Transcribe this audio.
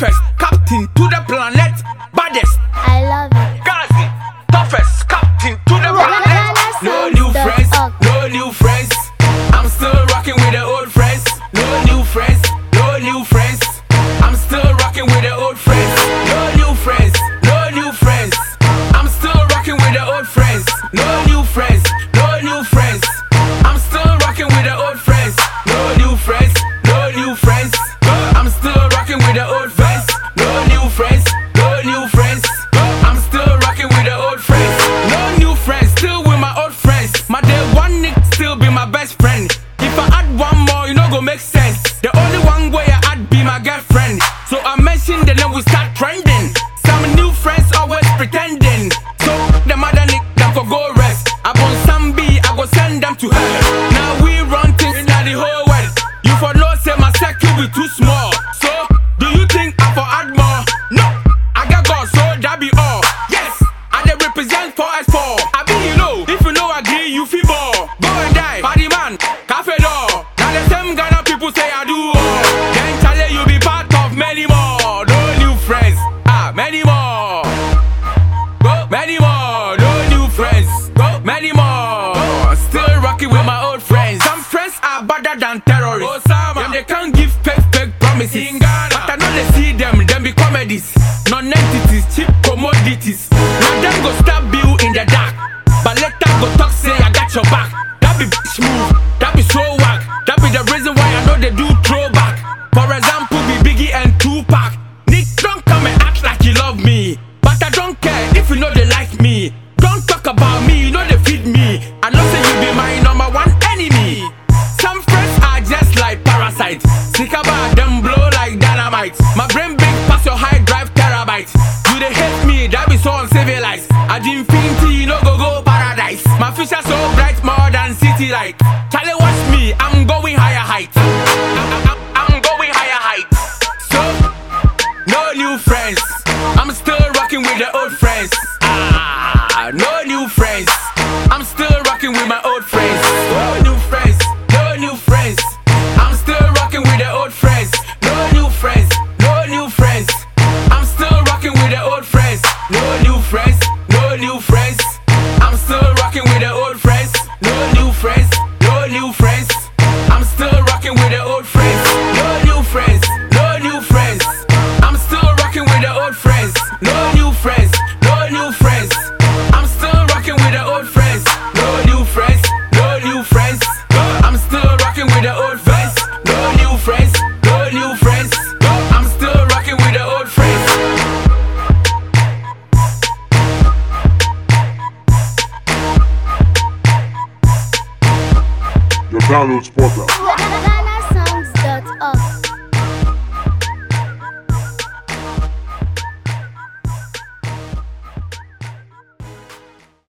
first captain to The only one way I'd be my girlfriend. So I mentioned the name we start. with my old friends. Some friends are better than terrorists. Osama. Them they can't give fake fake promises. In Ghana. But I know they see them, them be comedies. Non-entities, cheap commodities. Now them go stab you in the dark. But later go talk say I got your back. That be bitch move, that be so whack. That be the reason why I know they do right. Charlie, watch me, I'm going higher heights. I'm, I'm going higher heights. So, no new friends. I'm still rocking with the old friends. Ah, no new friends. I'm still rocking with my old friends. No new friends. No new friends. I'm still rocking with the old friends. No new friends. No new friends. I'm still rocking with the old friends. No new friends. No new friends. I'm still rocking with the friends. The for spotter.